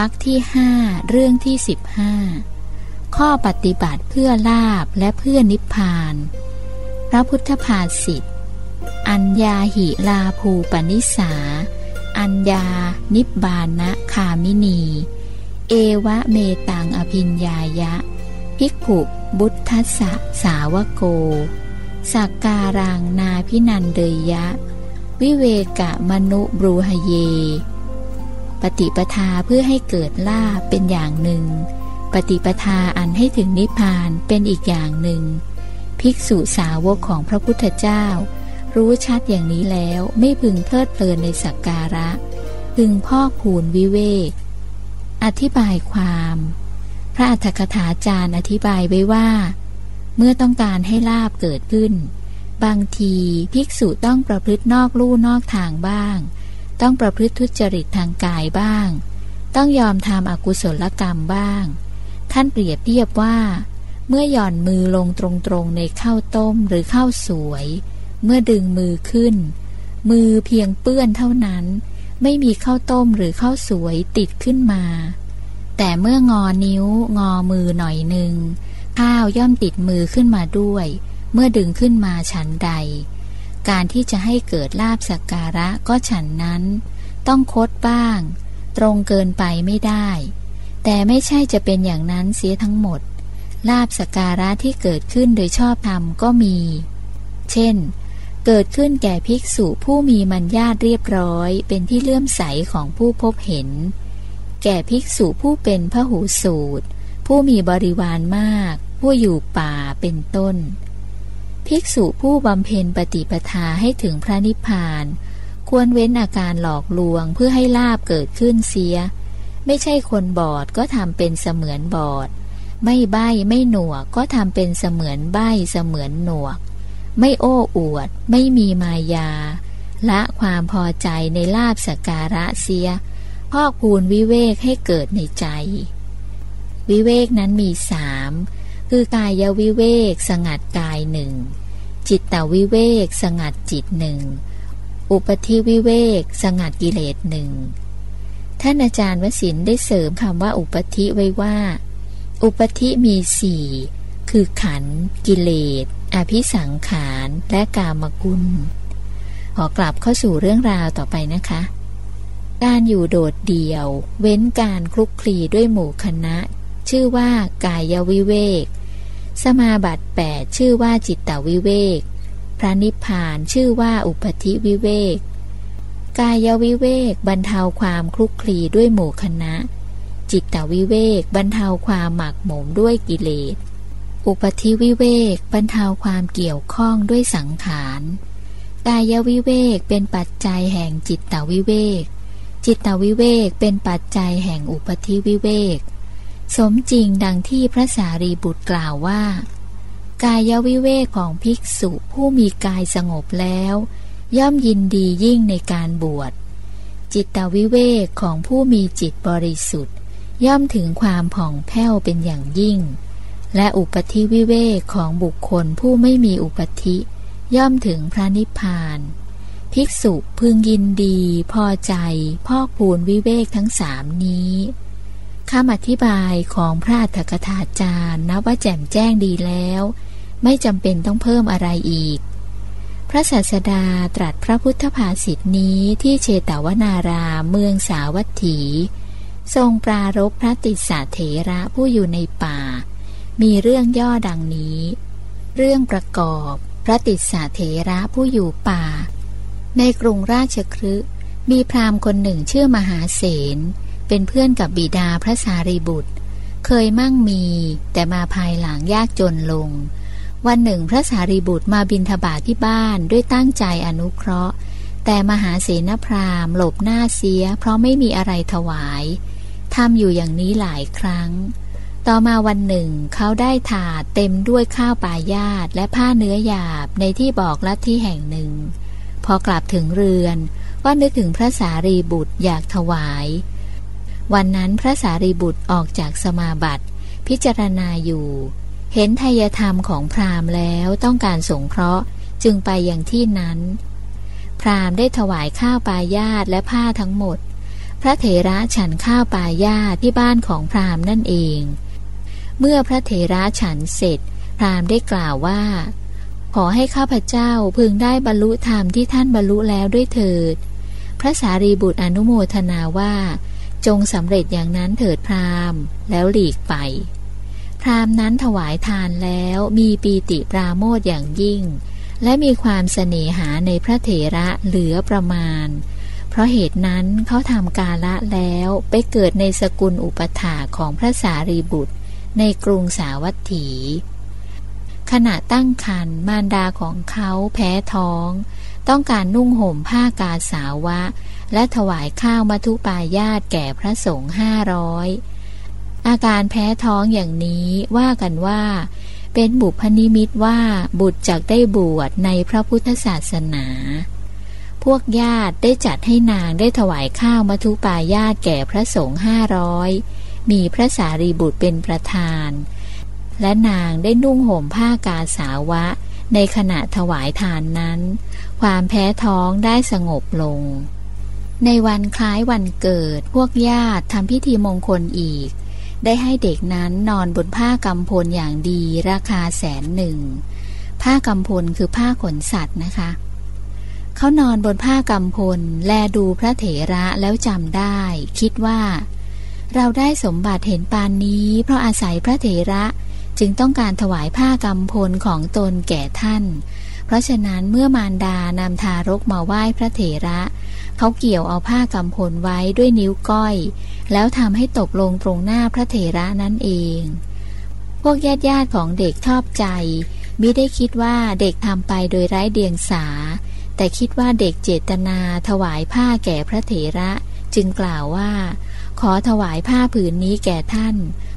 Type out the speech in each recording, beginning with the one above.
วรคที่ห้าเรื่องที่สิบห้าข้อปฏิบัติเพื่อลาบและเพื่อนิพพาน พระพุทธภาษิตอัญญาหิลาภูปนิสา อัญญานิบบานะคามินี เอวะเมตังอภิญญายะ ภิกขุบุทธัสสะสาวโก สักการังนาพินันเดยยะ วิเวกะมนุบรูหเย ปฏิปทาเพื่อให้เกิดลาบเป็นอย่างหนึ่ง ปฏิปทาอันให้ถึงนิพพานเป็นอีกอย่างหนึ่ง ภิกษุสาวกของพระพุทธเจ้า รู้ชัดอย่างนี้แล้วไม่พึงเพลิดเพลินในสักการะ พึงพ่อกผูนวิเวก อธิบายความ พระอัฏฐกถาจารย์อธิบายไว้ว่า เมื่อต้องการให้ลาบเกิดขึ้น บางทีภิกษุต้องประพฤตินอกลู่นอกทางบ้าง ต้องประพฤติทุจริตทางกายบ้าง ต้องยอมทำอกุศลกรรมบ้าง ท่านเปรียบเทียบว่า เมื่อหย่อนมือลงตรงๆในข้าวต้มหรือข้าวสวย เมื่อดึงมือขึ้น มือเพียงเปื้อนเท่านั้น ไม่มีข้าวต้มหรือข้าวสวยติดขึ้นมา แต่เมื่องอนิ้วงอมือหน่อยหนึ่งข้าวย่อมติดมือขึ้นมาด้วย เมื่อดึงขึ้นมาฉันใด การที่จะให้เกิดลาบสักการะก็ฉันนั้น ต้องคดบ้าง ตรงเกินไปไม่ได้ แต่ไม่ใช่จะเป็นอย่างนั้นเสียทั้งหมด ลาบสักการะที่เกิดขึ้นโดยชอบธรรมก็มี เช่น เกิดขึ้นแก่ภิกษุผู้มีมัญญาตเรียบร้อยเป็นที่เลื่อมใสของผู้พบเห็น แก่ภิกษุผู้เป็นพระหูสูตร ผู้มีบริวารมาก ผู้อยู่ป่าเป็นต้น ภิกษุผู้บำเพ็ญปฏิปทาให้ถึงพระนิพพาน ควรเว้นอาการหลอกลวงเพื่อให้ลาบเกิดขึ้นเสีย ไม่ใช่คนบอดก็ทำเป็นเสมือนบอด ไม่ใบ้ไม่หนวกก็ทำเป็นเสมือนใบ้เสมือนหนวก ไม่โอ้อวด ไม่มีมายา ละความพอใจในลาบสการะเสีย พอกพูนวิเวกให้เกิดในใจ วิเวกนั้นมีสามคือกายวิเวกสงัดกายหนึ่ง จิตตวิเวก สงัดจิตหนึ่ง อุปธิวิเวก สงัดกิเลสหนึ่ง ท่านอาจารย์วสินได้เสริมคำว่าอุปธิไว้ว่า อุปธิมีสี่คือขันธ์กิเลส อภิสังขาร และกามกุล ขอกลับเข้าสู่เรื่องราวต่อไปนะคะ การอยู่โดดเดี่ยว เว้นการคลุกคลีด้วยหมู่คณะ ชื่อว่ากายวิเวก สมาบัติ8ชื่อว่าจิตตวิเวก พระนิพพานชื่อว่าอุปธิวิเวก กายวิเวกบรรเทาความคลุกคลีด้วยหมู่คณะ จิตตวิเวกบรรเทาความหมักหมมด้วยกิเลส อุปธิวิเวกบรรเทาความเกี่ยวข้องด้วยสังขารกายวิเวกเป็นปัจจัยแห่งจิตตวิเวก จิตตวิเวกเป็นปัจจัยแห่งอุปธิวิเวก สมจริงดังที่พระสารีบุตรกล่าวว่า กายวิเวกของภิกษุผู้มีกายสงบแล้ว ย่อมยินดียิ่งในการบวช จิตวิเวกของผู้มีจิตบริสุทธิ์ ย่อมถึงความผ่องแผ้วเป็นอย่างยิ่ง และอุปธิวิเวกของบุคคลผู้ไม่มีอุปธิ ย่อมถึงพระนิพพาน ภิกษุพึงยินดี พอใจพอกพูนวิเวกทั้งสามนี้ คำอธิบายของพระอัฏฐกถาจารย์นับว่าแจ่มแจ้งดีแล้ว ไม่จำเป็นต้องเพิ่มอะไรอีก พระศาสดาตรัสพระพุทธภาษิตนี้ที่เชตวนารามเมืองสาวัตถี ทรงปรารบพระติสสะเถระผู้อยู่ในป่า มีเรื่องย่อดังนี้ เรื่องประกอบพระติสสะเถระผู้อยู่ป่า ในกรุงราชครึมีพราหมณ์คนหนึ่งชื่อมหาเสน เป็นเพื่อนกับบิดาพระสารีบุตร เคยมั่งมี แต่มาภายหลังยากจนลง วันหนึ่งพระสารีบุตรมาบินทบาทที่บ้านด้วยตั้งใจอนุเคราะห์ แต่มหาเสนพราหมณ์หลบหน้าเสีย เพราะไม่มีอะไรถวายทำอยู่อย่างนี้หลายครั้ง ต่อมาวันหนึ่งเขาได้ถาดเต็มด้วยข้าวปลายาตและผ้าเนื้อหยาบในที่บอกลัทธิแห่งหนึ่ง พอกลับถึงเรือนก็นึกถึงพระสารีบุตรอยากถวาย วันนั้นพระสารีบุตรออกจากสมาบัติ พิจารณาอยู่ เห็นทายธรรมของพราหมณ์แล้วต้องการสงเคราะห์จึงไปอย่างที่นั้น พราหมณ์ได้ถวายข้าวปลายาตและผ้าทั้งหมด พระเถระฉันข้าวปายาตที่บ้านของพราหมณ์นั่นเอง เมื่อพระเถระฉันเสร็จ พราหมณ์ได้กล่าวว่า ขอให้ข้าพเจ้าพึงได้บรรลุธรรมที่ท่านบรรลุแล้วด้วยเถิด พระสารีบุตรอนุโมทนาว่า จงสำเร็จอย่างนั้นเถิดพราหมณ์แล้วหลีกไป พราหมณ์นั้นถวายทานแล้วมีปีติปราโมทอย่างยิ่ง และมีความเสน่หาในพระเถระเหลือประมาณ เพราะเหตุนั้นเขาทำกาละแล้วไปเกิดในสกุลอุปถาของพระสารีบุตร ในกรุงสาวัตถี ขณะตั้งครรภ์มารดาของเขาแพ้ท้อง ต้องการนุ่งห่มผ้ากาสาวะ และถวายข้าวมัทุปายาตแก่พระสงฆ์ห้าร้อยอาการแพ้ท้องอย่างนี้ว่ากันว่า เป็นบุพนิมิตว่าบุตรจักได้บวชในพระพุทธศาสนา พวกญาติได้จัดให้นางได้ถวายข้าวมัทุปายาตแก่พระสงฆ์ห้าร้อยมีพระสารีบุตรเป็นประธาน และนางได้นุ่งห่มผ้ากาสาวะ ในขณะถวายทานนั้น ความแพ้ท้องได้สงบลง ในวันคล้ายวันเกิดพวกญาติทำพิธีมงคลอีก ได้ให้เด็กนั้นนอนบนผ้ากำพลอย่างดีราคาแสนหนึ่ง ผ้ากำพลคือผ้าขนสัตว์นะคะ เขานอนบนผ้ากำพลแลดูพระเถระแล้วจำได้ คิดว่า เราได้สมบัติเห็นปานนี้ เพราะอาศัยพระเถระจึงต้องการถวายผ้ากำพลของตนแก่ท่าน เพราะฉะนั้นเมื่อมารดานำทารกมาไหว้พระเถระ เขาเกี่ยวเอาผ้ากำพลไว้ด้วยนิ้วก้อย แล้วทำให้ตกลงตรงหน้าพระเถระนั่นเอง พวกญาติญาติของเด็กชอบใจมิได้คิดว่าเด็กทำไปโดยไร้เดียงสา แต่คิดว่าเด็กเจตนาถวายผ้าแก่พระเถระ จึงกล่าวว่า ขอถวายผ้าผืนนี้แก่ท่าน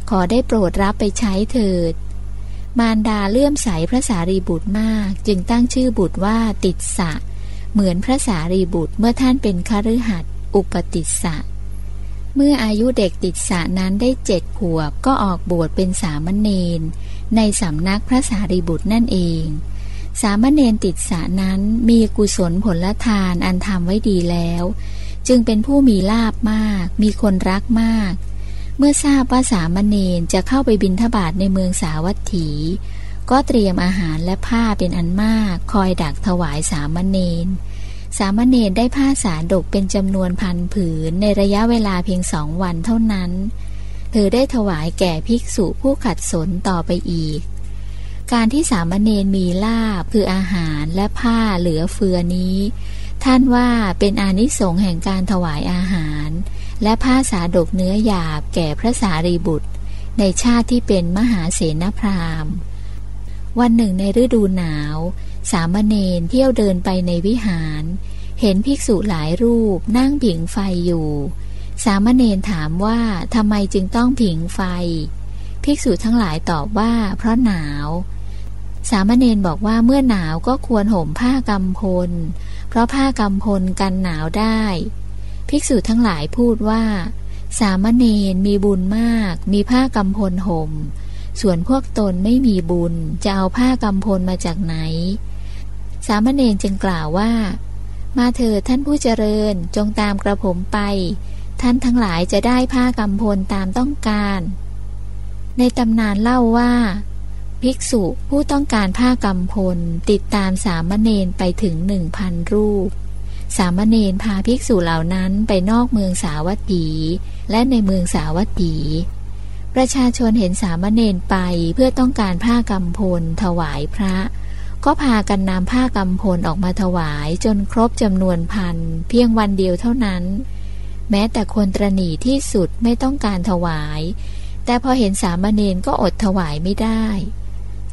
ขอได้โปรดรับไปใช้เถิด มารดาเลื่อมใสพระสารีบุตรมาก จึงตั้งชื่อบุตรว่าติดสะ เหมือนพระสารีบุตรเมื่อท่านเป็นคฤหัสถ์อุปติสสะ เมื่ออายุเด็กติดสะนั้นได้เจ็ดขวบก็ออกบวชเป็นสามเณรในสำนักพระสารีบุตรนั่นเอง สามเณรติดสานั้นมีกุศลผลทานอันทำไว้ดีแล้ว จึงเป็นผู้มีลาบมาก มีคนรักมาก เมื่อทราบว่าสามเณรจะเข้าไปบินทบาทในเมืองสาวัตถี ก็เตรียมอาหารและผ้าเป็นอันมาก คอยดักถวายสามเณรสามเณรได้ผ้าสาดกเป็นจำนวนพันผืนในระยะเวลาเพียงสองวันเท่านั้น เธอได้ถวายแก่ภิกษุผู้ขัดสนต่อไปอีก การที่สามเณรมีลาบคืออาหารและผ้าเหลือเฟือนี้ ท่านว่าเป็นอานิสงส์แห่งการถวายอาหาร และผ้าสาดกเนื้อหยาบแก่พระสารีบุตร ในชาติที่เป็นมหาเสนพราหมณ์ วันหนึ่งในฤดูหนาว สามเณรเที่ยวเดินไปในวิหาร เห็นภิกษุหลายรูปนั่งผิงไฟอยู่ สามเณรถามว่าทำไมจึงต้องผิงไฟ ภิกษุทั้งหลายตอบว่า เพราะหนาว สามเณรบอกว่าเมื่อหนาวก็ควรห่มผ้ากำพล เพราะผ้ากำพลกันหนาวได้ ภิกษุทั้งหลายพูดว่า สามเณรมีบุญมาก มีผ้ากำพลห่ม ส่วนพวกตนไม่มีบุญจะเอาผ้ากำพลมาจากไหน สามเณรจึงกล่าวว่า มาเถิดท่านผู้เจริญจงตามกระผมไป ท่านทั้งหลายจะได้ผ้ากำพลตามต้องการ ในตำนานเล่าว่า ภิกษุผู้ต้องการผ้ากำพลติดตามสามเณรไปถึงหนึ่งพันรูป สามเณรพาภิกษุเหล่านั้นไปนอกเมืองสาวัตถี และในเมืองสาวัตถี ประชาชนเห็นสามเณรไปเพื่อต้องการผ้ากำพลถวายพระ ก็พากันนำผ้ากำพลออกมาถวายจนครบจำนวนพัน เพียงวันเดียวเท่านั้น แม้แต่คนตรณีที่สุดไม่ต้องการถวาย แต่พอเห็นสามเณรก็อดถวายไม่ได้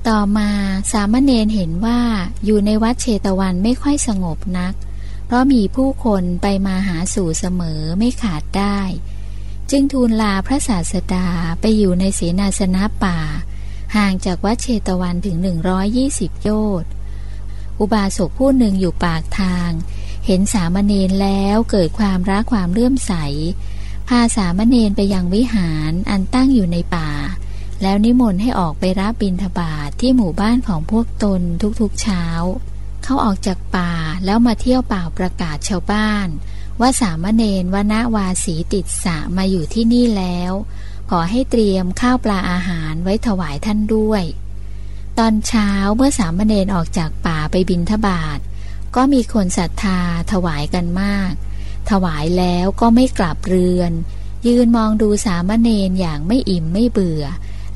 ต่อมาสามเณรเห็นว่าอยู่ในวัดเชตวันไม่ค่อยสงบนัก เพราะมีผู้คนไปมาหาสู่เสมอไม่ขาดได้ จึงทูลลาพระศาสดาไปอยู่ในเสนาสนะป่า ห่างจากวัดเชตวันถึง 120 โยชน์อุบาสกผู้หนึ่งอยู่ปากทาง เห็นสามเณรแล้วเกิดความรักความเลื่อมใส พาสามเณรไปยังวิหารอันตั้งอยู่ในป่า แล้วนิมนต์ให้ออกไปรับบิณฑบาตทที่หมู่บ้านของพวกตนทุกๆเช้า เขาออกจากป่าแล้วมาเที่ยวป่าประกาศชาวบ้าน ว่าสามเณรวนาวาสีติดสะมาอยู่ที่นี่แล้ว ขอให้เตรียมข้าวปลาอาหารไว้ถวายท่านด้วย ตอนเช้าเมื่อสามเณรออกจากป่าไปบินทบาทก็มีคนศรัทธาถวายกันมาก ถวายแล้วก็ไม่กลับเรือน ยืนมองดูสามเณรอย่างไม่อิ่มไม่เบื่อ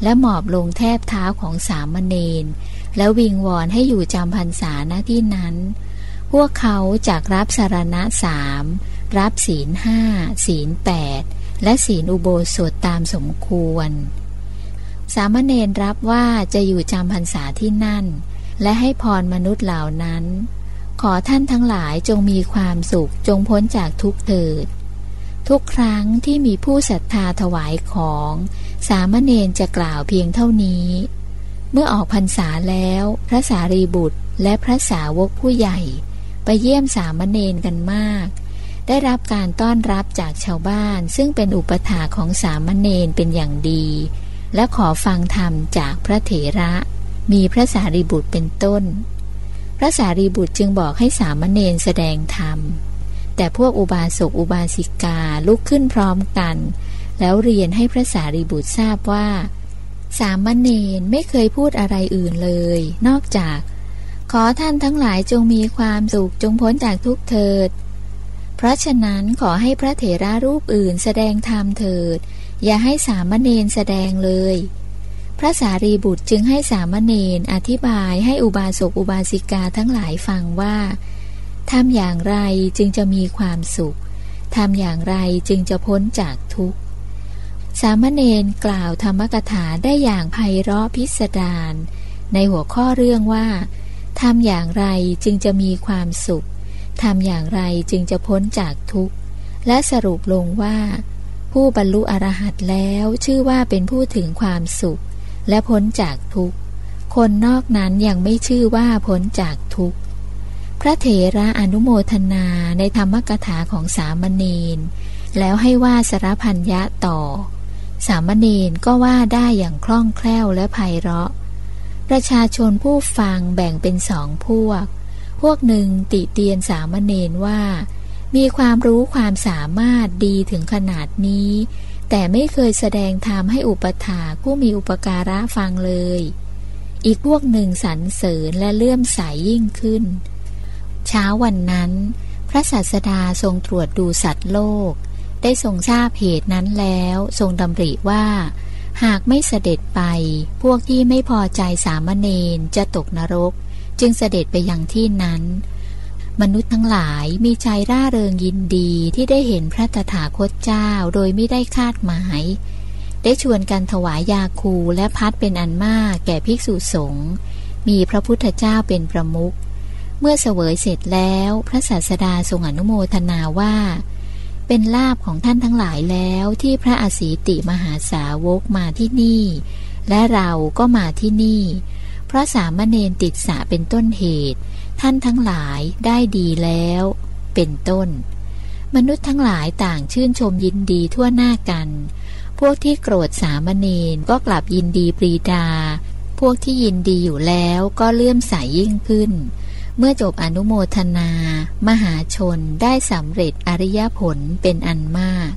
และหมอบลงแทบเท้าของสามเณรแล้ววิงวอนให้อยู่จำพรรษาณที่นั้น พวกเขาจากรับสารณะสาม รับศีลห้าศีลแปดและศีลอุโบสถตามสมควร สามเณรรับว่าจะอยู่จำพรรษาที่นั่น และให้พรมนุษย์เหล่านั้น ขอท่านทั้งหลายจงมีความสุขจงพ้นจากทุกเถิด ทุกครั้งที่มีผู้ศรัทธาถวายของ สามเณรจะกล่าวเพียงเท่านี้ เมื่อออกพรรษาแล้ว พระสารีบุตรและพระสาวกผู้ใหญ่ ไปเยี่ยมสามเณรกันมาก ได้รับการต้อนรับจากชาวบ้าน ซึ่งเป็นอุปถาของสามเณรเป็นอย่างดี และขอฟังธรรมจากพระเถระ มีพระสารีบุตรเป็นต้น พระสารีบุตรจึงบอกให้สามเณรแสดงธรรม แต่พวกอุบาสกอุบาสิกาลุกขึ้นพร้อมกัน แล้วเรียนให้พระสารีบุตรทราบว่า สามเณรไม่เคยพูดอะไรอื่นเลย นอกจาก ขอท่านทั้งหลายจงมีความสุขจงพ้นจากทุกเถิด เพราะฉะนั้นขอให้พระเถระรูปอื่นแสดงธรรมเถิด อย่าให้สามเณรแสดงเลย พระสารีบุตรจึงให้สามเณรอธิบายให้อุบาสกอุบาสิกาทั้งหลายฟังว่าทำอย่างไรจึงจะมีความสุขทำอย่างไรจึงจะพ้นจากทุกข์ สามเณรกล่าวธรรมกถาได้อย่างไพเราะพิสดารในหัวข้อเรื่องว่าทำอย่างไรจึงจะมีความสุข ทำอย่างไรจึงจะพ้นจากทุกข์ และสรุปลงว่า ผู้บรรลุอรหัตแล้วชื่อว่าเป็นผู้ถึงความสุข และพ้นจากทุกข์ คนนอกนั้นยังไม่ชื่อว่าพ้นจากทุกข์ พระเถระอนุโมทนาในธรรมกถาของสามเณรแล้วให้ว่าสารพันยะต่อ สามเณรก็ว่าได้อย่างคล่องแคล่วและไพเราะ ประชาชนผู้ฟังแบ่งเป็นสองพวก วกหนึ่งติเตียนสามเณรว่า มีความรู้ความสามารถดีถึงขนาดนี้ แต่ไม่เคยแสดงธรรมให้อุปถาผู้มีอุปการะฟังเลย อีกพวกหนึ่งสรรเสริญและเลื่อมใสยยิ่งขึ้น เช้าวันนั้น พระศาสดาทรงตรวจดูสัตว์โลก ได้ทรงทราบเหตุนั้นแล้วทรงดำริว่าหากไม่เสด็จไป พวกที่ไม่พอใจสามเณรจะตกนรก จึงเสด็จไปยังที่นั้น มนุษย์ทั้งหลายมีใจร่าเริงยินดีที่ได้เห็นพระตถาคตเจ้าโดยไม่ได้คาดหมาย ได้ชวนกันถวายยาคูและพัดเป็นอันมากแก่ภิกษุสงฆ์มีพระพุทธเจ้าเป็นประมุขเมื่อเสวยเสร็จแล้วพระศาสดาทรงอนุโมทนาว่า เป็นลาบของท่านทั้งหลายแล้วที่พระอสีติมหาสาวกมาที่นี่ และเราก็มาที่นี่ ราะสามเณรติดสะเป็นต้นเหตุ ท่านทั้งหลายได้ดีแล้ว เป็นต้น มนุษย์ทั้งหลายต่างชื่นชมยินดีทั่วหน้ากัน พวกที่โกรธสามเณรก็กลับยินดีปรีดา พวกที่ยินดีอยู่แล้วก็เลื่อมใสยยิ่งขึ้น เมื่อจบอนุโมทนา มหาชนได้สำเร็จอริยผลเป็นอันมาก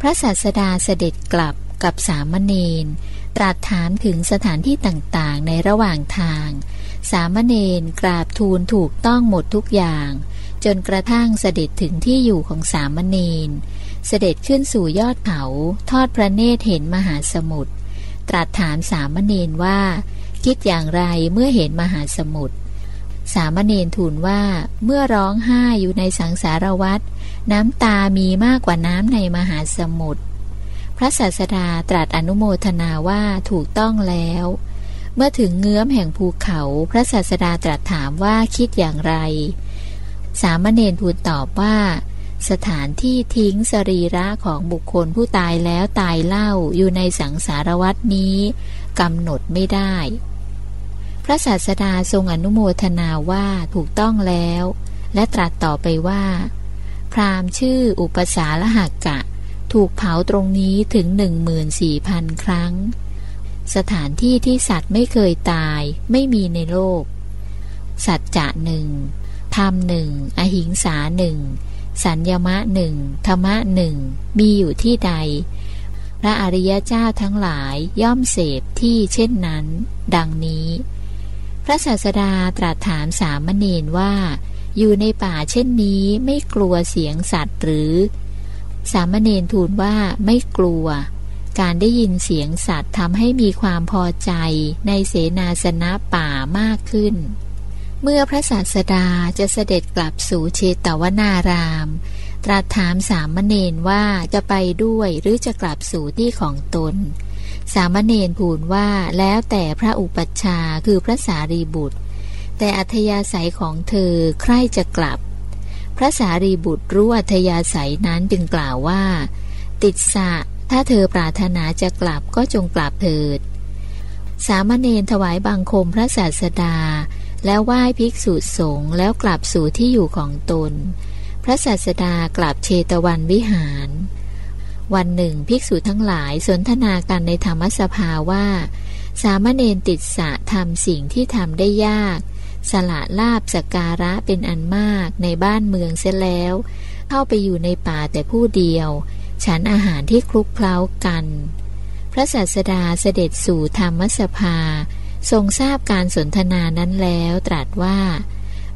พระศาสดาเสด็จกลับกับสามเณร ตรัสถามถึงสถานที่ต่างๆ ในระหว่างทาง สามเณรกราบทูลถูกต้องหมดทุกอย่าง จนกระทั่งเสด็จถึงที่อยู่ของสามเณร เสด็จขึ้นสู่ยอดเขาทอดพระเนตรเห็นมหาสมุทร ตรัสถามสามเณรว่า คิดอย่างไรเมื่อเห็นมหาสมุทร สามเณรทูลว่าเมื่อร้องไห้อยู่ในสังสารวัฏน้ำตามีมากกว่าน้ำในมหาสมุทร พระศาสดาตรัสอนุโมทนาว่าถูกต้องแล้ว เมื่อถึงเงื้อมแห่งภูเขา พระศาสดาตรัสถามว่าคิดอย่างไร สามเณรทูลตอบว่า สถานที่ทิ้งสรีระของบุคคลผู้ตายแล้วตายเล่าอยู่ในสังสารวัตนี้กำหนดไม่ได้ พระศาสดาทรงอนุโมทนาว่าถูกต้องแล้ว และตรัสต่อไปว่า พรามชื่ออุปสาลหักกะ ถูกเผาตรงนี้ถึงหนึ่งหมื่นสี่พันครั้ง สถานที่ที่สัตว์ไม่เคยตายไม่มีในโลก สัจจะหนึ่งธรรมหนึ่งอหิงสาหนึ่งสัญญมะหนึ่งธรรมะหนึ่งมีอยู่ที่ใด พระอริยเจ้าทั้งหลายย่อมเสพที่เช่นนั้น ดังนี้ พระศาสดาตรัสถามสามเณรว่า อยู่ในป่าเช่นนี้ไม่กลัวเสียงสัตว์หรือ สามเณรทูลว่าไม่กลัว การได้ยินเสียงสัตว์ทำให้มีความพอใจในเสนาสนะป่ามากขึ้น เมื่อพระศาสดาจะเสด็จกลับสู่เชตวนาราม ตรัสถามสามเณรว่าจะไปด้วยหรือจะกลับสู่ที่ของตน สามเณรพูนว่าแล้วแต่พระอุปัชฌาย์คือพระสารีบุตร แต่อัธยาศัยของเธอใคร่จะกลับ พระสารีบุตรรู้อัธยาศัยนั้นจึงกล่าวว่า ติดสะถ้าเธอปรารถนาจะกลับก็จงกลับเถิด สามเณรถวายบังคมพระศาสดา แล้วไหว้ภิกษุสงฆ์แล้วกลับสู่ที่อยู่ของตน พระศาสดากลับเชตวันวิหาร วันหนึ่งภิกษุทั้งหลายสนทนากันในธรรมสภาว่า สามเณรติดสะทำสิ่งที่ทำได้ยาก สละลาบสการะเป็นอันมากในบ้านเมืองเสียแล้ว เข้าไปอยู่ในป่าแต่ผู้เดียว ฉันอาหารที่คลุกเคล้ากัน พระศาสดาเสด็จสู่ธรรมสภา ทรงทราบการสนทนานั้นแล้วตรัสว่า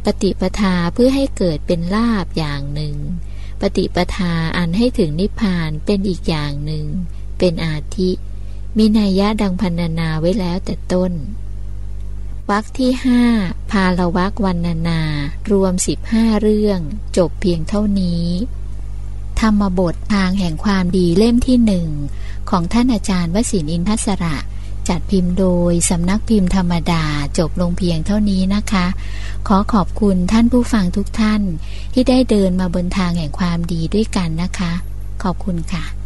ปฏิปทาเพื่อให้เกิดเป็นลาบอย่างหนึ่ง ปฏิปทาอันให้ถึงนิพพานเป็นอีกอย่างหนึ่ง เป็นอาทิ มีนัยยะดังพันนาไว้แล้วแต่ต้น วักที่ห้าพาลวักวันนานา รวมสิบห้าเรื่อง จบเพียงเท่านี้ ธรรมบททางแห่งความดีเล่มที่หนึ่ง ของท่านอาจารย์วสินอินทศระ จัดพิมพ์โดย สำนักพิมพ์ธรรมดาจบลงเพียงเท่านี้นะคะ ขอขอบคุณท่านผู้ฟังทุกท่าน ที่ได้เดินมาบนทางแห่งความดีด้วยกันนะคะ ขอบคุณค่ะ